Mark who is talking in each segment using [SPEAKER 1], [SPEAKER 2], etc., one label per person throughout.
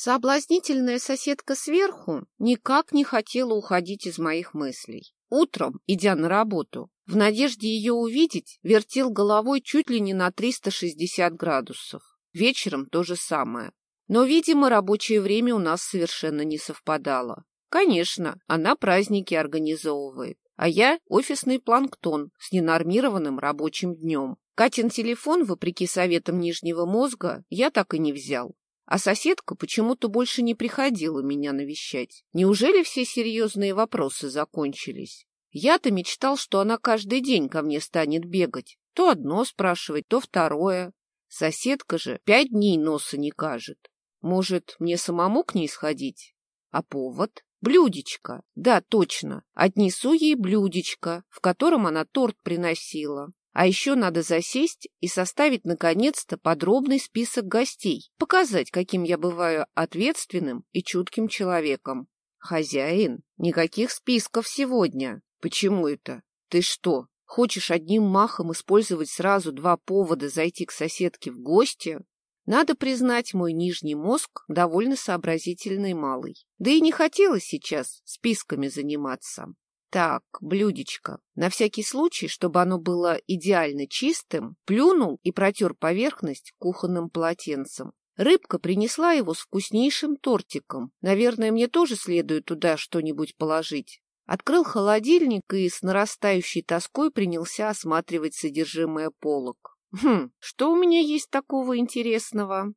[SPEAKER 1] Соблазнительная соседка сверху никак не хотела уходить из моих мыслей. Утром, идя на работу, в надежде ее увидеть, вертел головой чуть ли не на 360 градусов. Вечером то же самое. Но, видимо, рабочее время у нас совершенно не совпадало. Конечно, она праздники организовывает, а я офисный планктон с ненормированным рабочим днем. Катин телефон, вопреки советам нижнего мозга, я так и не взял. А соседка почему-то больше не приходила меня навещать. Неужели все серьезные вопросы закончились? Я-то мечтал, что она каждый день ко мне станет бегать. То одно спрашивать, то второе. Соседка же пять дней носа не кажет. Может, мне самому к ней сходить? А повод? Блюдечко. Да, точно. Отнесу ей блюдечко, в котором она торт приносила. А еще надо засесть и составить, наконец-то, подробный список гостей, показать, каким я бываю ответственным и чутким человеком. Хозяин, никаких списков сегодня. Почему это? Ты что, хочешь одним махом использовать сразу два повода зайти к соседке в гости? Надо признать, мой нижний мозг довольно сообразительный малый. Да и не хотелось сейчас списками заниматься. Так, блюдечко. На всякий случай, чтобы оно было идеально чистым, плюнул и протер поверхность кухонным полотенцем. Рыбка принесла его с вкуснейшим тортиком. Наверное, мне тоже следует туда что-нибудь положить. Открыл холодильник и с нарастающей тоской принялся осматривать содержимое полок. Хм, что у меня есть такого интересного?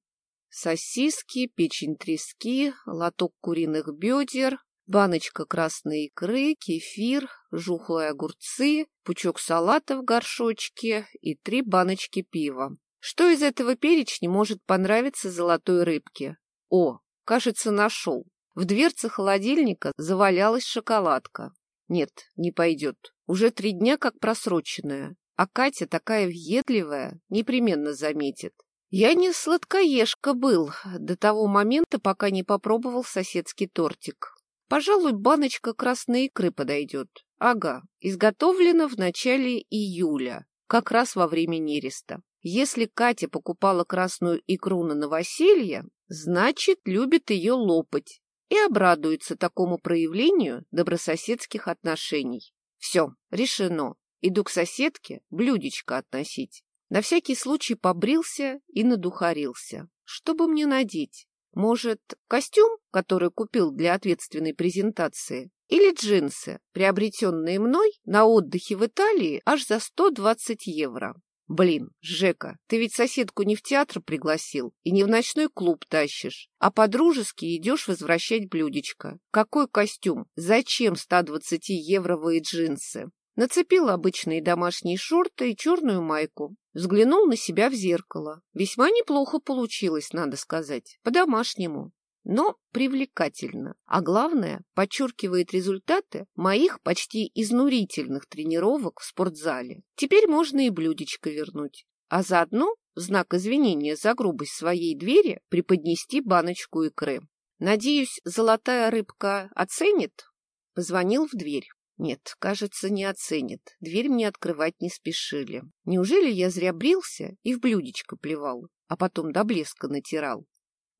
[SPEAKER 1] Сосиски, печень трески, лоток куриных бедер, баночка красной икры, кефир, жухлые огурцы, пучок салата в горшочке и три баночки пива. Что из этого перечня может понравиться золотой рыбке? О, кажется, нашел. В дверце холодильника завалялась шоколадка. Нет, не пойдет. Уже три дня как просроченная. А Катя такая въедливая, непременно заметит. Я не сладкоежка был до того момента, пока не попробовал соседский тортик. Пожалуй, баночка красной икры подойдет. Ага, изготовлена в начале июля, как раз во время нереста. Если Катя покупала красную икру на новоселье, значит, любит ее лопать и обрадуется такому проявлению добрососедских отношений. Все, решено. Иду к соседке блюдечко относить. На всякий случай побрился и надухарился. Что бы мне надеть? Может, костюм, который купил для ответственной презентации? Или джинсы, приобретенные мной на отдыхе в Италии аж за 120 евро? Блин, Жека, ты ведь соседку не в театр пригласил и не в ночной клуб тащишь, а по-дружески идешь возвращать блюдечко. Какой костюм? Зачем 120-евровые джинсы? Нацепил обычные домашние шорты и черную майку. Взглянул на себя в зеркало. Весьма неплохо получилось, надо сказать, по-домашнему. Но привлекательно. А главное, подчеркивает результаты моих почти изнурительных тренировок в спортзале. Теперь можно и блюдечко вернуть. А заодно, в знак извинения за грубость своей двери, преподнести баночку икры. Надеюсь, золотая рыбка оценит? Позвонил в дверь. Нет, кажется, не оценит. Дверь мне открывать не спешили. Неужели я зря брился и в блюдечко плевал, а потом до блеска натирал?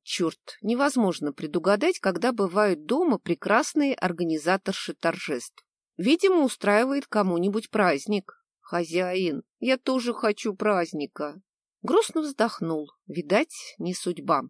[SPEAKER 1] Черт, невозможно предугадать, когда бывают дома прекрасные организаторши торжеств. Видимо, устраивает кому-нибудь праздник. Хозяин, я тоже хочу праздника. Грустно вздохнул. Видать, не судьба.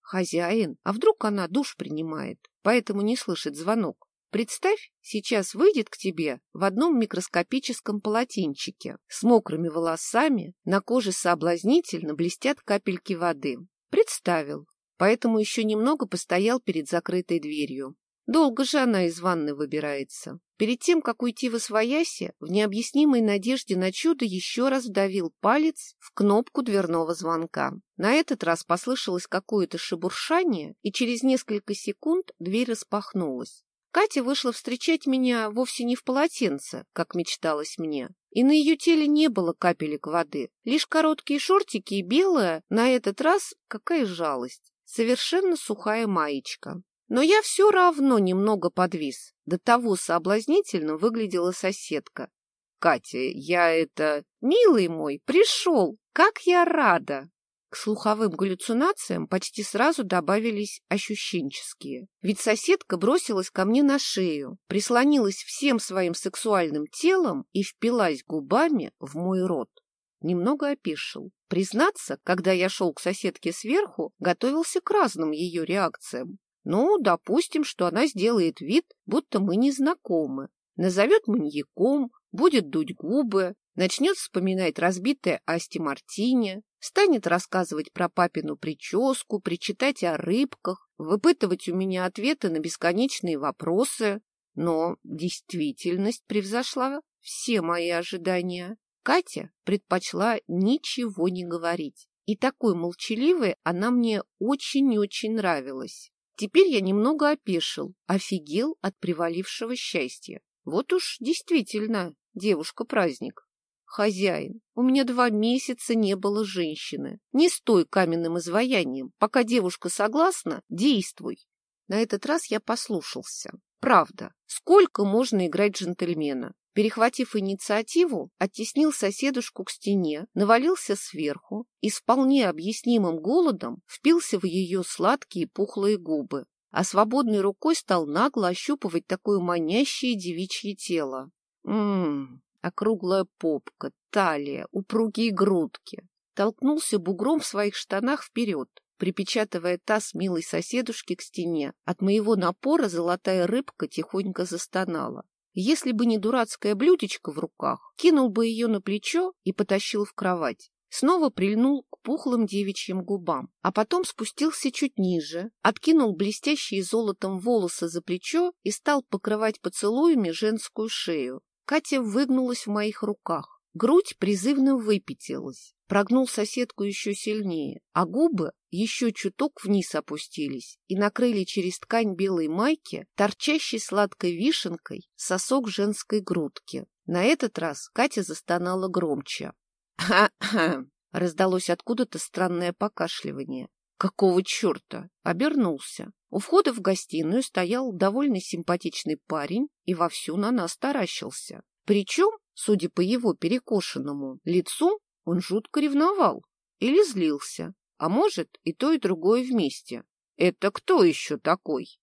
[SPEAKER 1] Хозяин, а вдруг она душ принимает, поэтому не слышит звонок? Представь, сейчас выйдет к тебе в одном микроскопическом полотенчике с мокрыми волосами, на коже соблазнительно блестят капельки воды. Представил, поэтому еще немного постоял перед закрытой дверью. Долго же она из ванны выбирается. Перед тем, как уйти в освояси, в необъяснимой надежде на чудо еще раз вдавил палец в кнопку дверного звонка. На этот раз послышалось какое-то шебуршание, и через несколько секунд дверь распахнулась. Катя вышла встречать меня вовсе не в полотенце, как мечталось мне, и на ее теле не было капелек воды, лишь короткие шортики и белая, на этот раз какая жалость, совершенно сухая маечка. Но я все равно немного подвис, до того соблазнительно выглядела соседка. — Катя, я это... Милый мой, пришел, как я рада! К слуховым галлюцинациям почти сразу добавились ощущенческие. Ведь соседка бросилась ко мне на шею, прислонилась всем своим сексуальным телом и впилась губами в мой рот. Немного опешил. Признаться, когда я шел к соседке сверху, готовился к разным ее реакциям. Ну, допустим, что она сделает вид, будто мы не знакомы. Назовет маньяком, будет дуть губы, начнет вспоминать разбитое Асти Мартине, станет рассказывать про папину прическу, причитать о рыбках, выпытывать у меня ответы на бесконечные вопросы. Но действительность превзошла все мои ожидания. Катя предпочла ничего не говорить. И такой молчаливой она мне очень-очень нравилась. Теперь я немного опешил, офигел от привалившего счастья. Вот уж действительно девушка-праздник. Хозяин, у меня два месяца не было женщины. Не стой каменным изваянием. Пока девушка согласна, действуй. На этот раз я послушался. Правда, сколько можно играть джентльмена? Перехватив инициативу, оттеснил соседушку к стене, навалился сверху и с вполне объяснимым голодом впился в ее сладкие пухлые губы, а свободной рукой стал нагло ощупывать такое манящее девичье тело. Ммм, округлая попка, талия, упругие грудки. Толкнулся бугром в своих штанах вперед, припечатывая таз милой соседушки к стене. От моего напора золотая рыбка тихонько застонала. Если бы не дурацкое блюдечко в руках, кинул бы ее на плечо и потащил в кровать. Снова прильнул к пухлым девичьим губам, а потом спустился чуть ниже, откинул блестящие золотом волосы за плечо и стал покрывать поцелуями женскую шею. Катя выгнулась в моих руках. Грудь призывно выпятилась, прогнул соседку еще сильнее, а губы еще чуток вниз опустились и накрыли через ткань белой майки, торчащей сладкой вишенкой, сосок женской грудки. На этот раз Катя застонала громче. Раздалось откуда-то странное покашливание. «Какого черта?» — обернулся. У входа в гостиную стоял довольно симпатичный парень и вовсю на нас таращился. Причем Судя по его перекошенному лицу, он жутко ревновал или злился, а может и то, и другое вместе. «Это кто еще такой?»